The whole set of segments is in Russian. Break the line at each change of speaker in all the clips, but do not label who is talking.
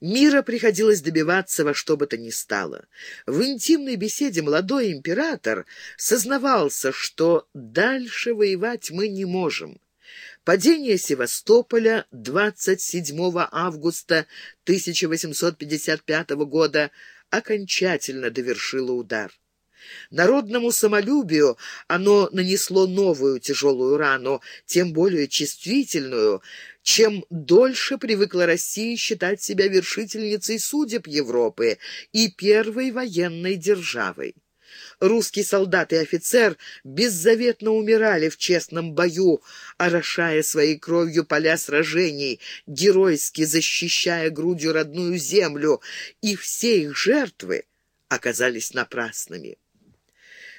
Мира приходилось добиваться во что бы то ни стало. В интимной беседе молодой император сознавался, что дальше воевать мы не можем. Падение Севастополя 27 августа 1855 года окончательно довершило удар. Народному самолюбию оно нанесло новую тяжелую рану, тем более чувствительную, чем дольше привыкла Россия считать себя вершительницей судеб Европы и первой военной державой. Русский солдат и офицер беззаветно умирали в честном бою, орошая своей кровью поля сражений, геройски защищая грудью родную землю, и все их жертвы оказались напрасными.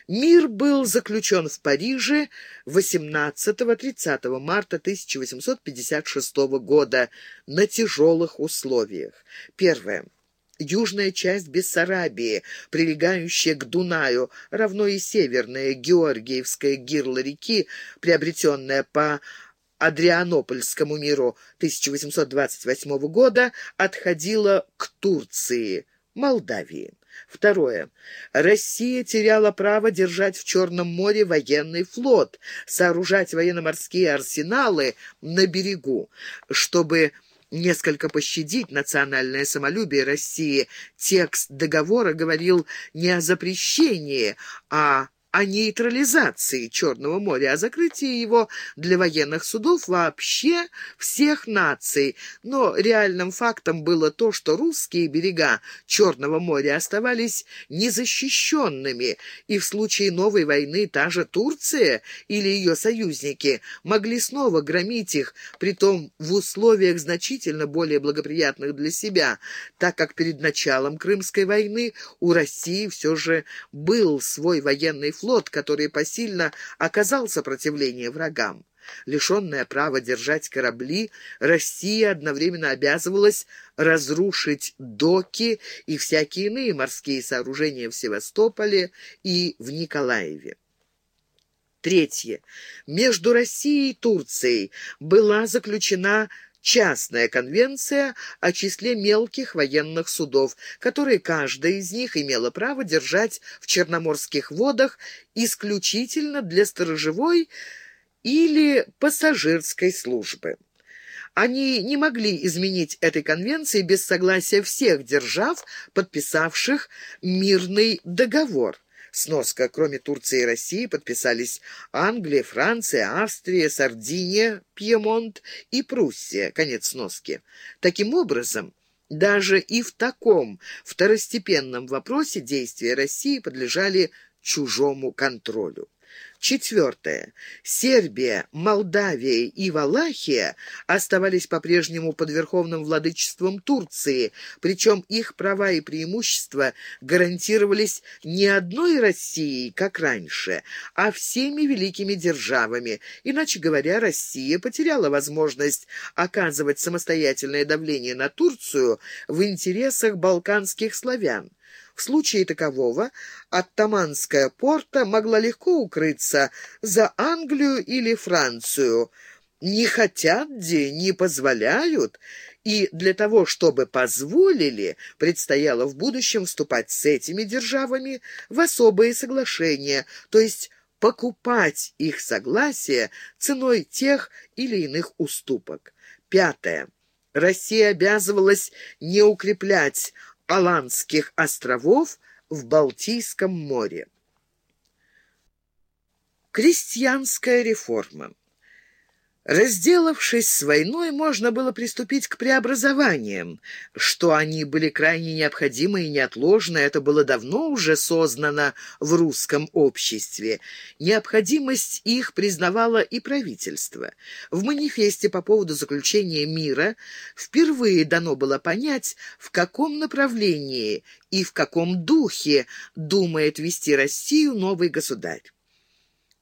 Мир был заключен в Париже 18-30 марта 1856 года на тяжелых условиях. Первое. Южная часть Бессарабии, прилегающая к Дунаю, равно и северная Георгиевская гирла реки, приобретенная по Адрианопольскому миру 1828 года, отходила к Турции, Молдавии. Второе. Россия теряла право держать в Черном море военный флот, сооружать военно-морские арсеналы на берегу, чтобы несколько пощадить национальное самолюбие России. Текст договора говорил не о запрещении, а о нейтрализации Черного моря, о закрытии его для военных судов вообще всех наций. Но реальным фактом было то, что русские берега Черного моря оставались незащищенными, и в случае новой войны та же Турция или ее союзники могли снова громить их, притом в условиях значительно более благоприятных для себя, так как перед началом Крымской войны у России все же был свой военный флот, который посильно оказал сопротивление врагам. Лишенная права держать корабли, Россия одновременно обязывалась разрушить доки и всякие иные морские сооружения в Севастополе и в Николаеве. Третье. Между Россией и Турцией была заключена частная конвенция о числе мелких военных судов, которые каждая из них имела право держать в черноморских водах исключительно для сторожевой или пассажирской службы. Они не могли изменить этой конвенции без согласия всех держав, подписавших мирный договор. Сноска. Кроме Турции и России подписались Англия, Франция, Австрия, Сардиния, Пьемонт и Пруссия. Конец сноски. Таким образом, даже и в таком второстепенном вопросе действия России подлежали чужому контролю. Четвертое. Сербия, Молдавия и Валахия оставались по-прежнему под верховным владычеством Турции, причем их права и преимущества гарантировались не одной Россией, как раньше, а всеми великими державами. Иначе говоря, Россия потеряла возможность оказывать самостоятельное давление на Турцию в интересах балканских славян. В случае такового оттаманская порта могла легко укрыться за Англию или Францию. Не хотят где, не позволяют, и для того, чтобы позволили, предстояло в будущем вступать с этими державами в особые соглашения, то есть покупать их согласие ценой тех или иных уступок. Пятое. Россия обязывалась не укреплять Аландских островов в Балтийском море. Крестьянская реформа Разделавшись с войной, можно было приступить к преобразованиям. Что они были крайне необходимы и неотложны, это было давно уже сознано в русском обществе. Необходимость их признавало и правительство. В манифесте по поводу заключения мира впервые дано было понять, в каком направлении и в каком духе думает вести Россию новый государь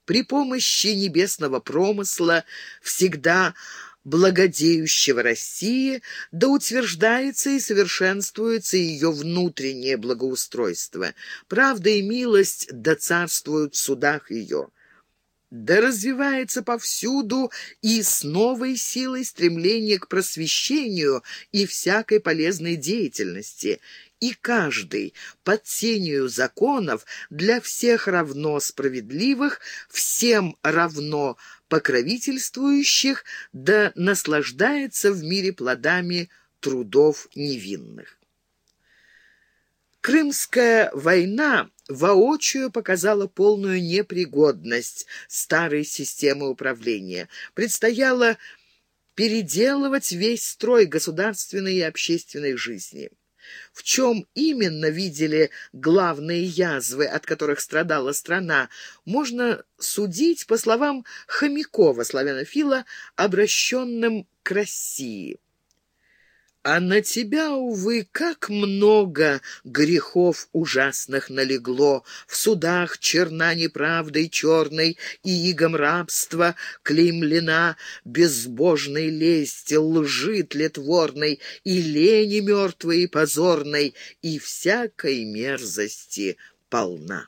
при помощи небесного промысла, всегда благодеющего России, да утверждается и совершенствуется ее внутреннее благоустройство. Правда и милость да царствуют в судах ее. Да развивается повсюду и с новой силой стремление к просвещению и всякой полезной деятельности, и каждый под тенью законов для всех равно справедливых, всем равно покровительствующих, да наслаждается в мире плодами трудов невинных. Крымская война воочию показала полную непригодность старой системы управления. Предстояло переделывать весь строй государственной и общественной жизни. В чем именно видели главные язвы, от которых страдала страна, можно судить по словам Хомякова, славянофила, обращенным к России. А на тебя, увы, как много грехов ужасных налегло, В судах черна неправдой черной и игом рабства клеймлена безбожной лести, лжи тлетворной и лени мертвой и позорной, и всякой мерзости полна.